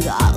the.